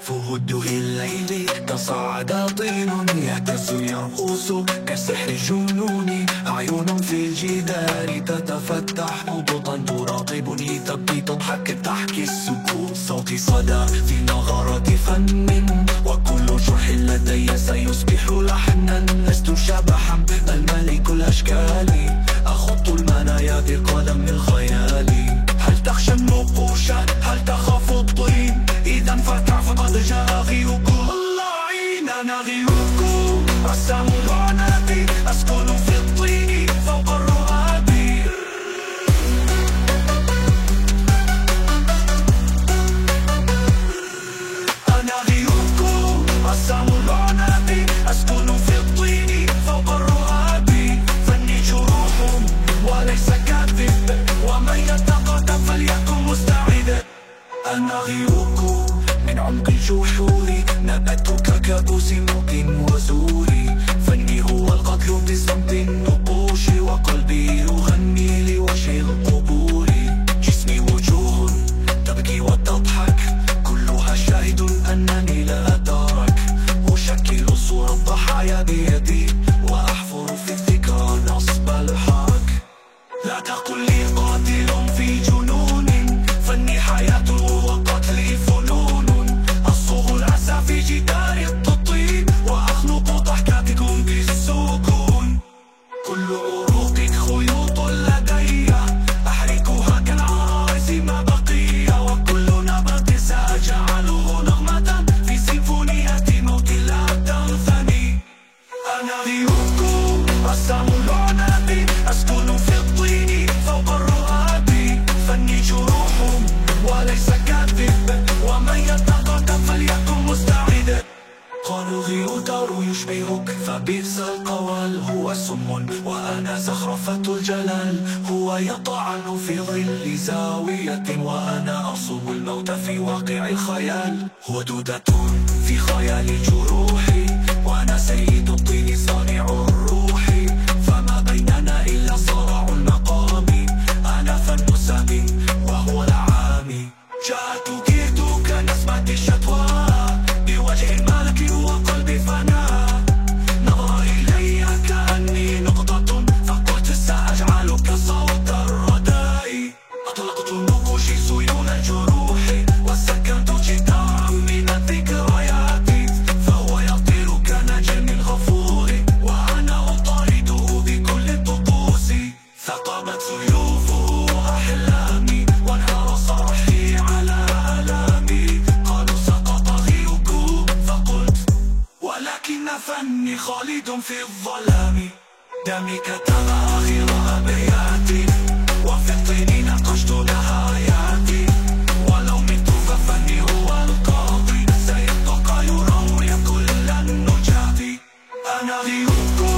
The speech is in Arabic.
فهده الليل تصاعد طين يهتز يرقص كسحر جنوني عيون في الجدار تتفتح نبضا تراقبني تبكي تضحك تحكي السكوت صوتي صدى في نغرة فن. وكل جرح لدي سيصبح لحنا. لست شبحا بل ملك الأشكال. أخط المنايا بقلم الخيال رسام العناتي أسكن في الطين تقل لي فبئس القوال هو سم وأنا زخرفة الجلال. هو يطعن في ظل زاوية وأنا أرسم الموت في واقع الخيال. هو دودة في خيال جروحي وأنا سيد الطين صانع الروح. فما بيننا إلا صراع المقام. أنا فن سامي وهو العامي. جاءت كنسمة خالد في الظلام. دمي كتب آخر أبياتي وفي الطين نقشت لها آياتي ولو مت ففني هو القاضي. سيبقى يراوي كل النجاة. أنا غيركم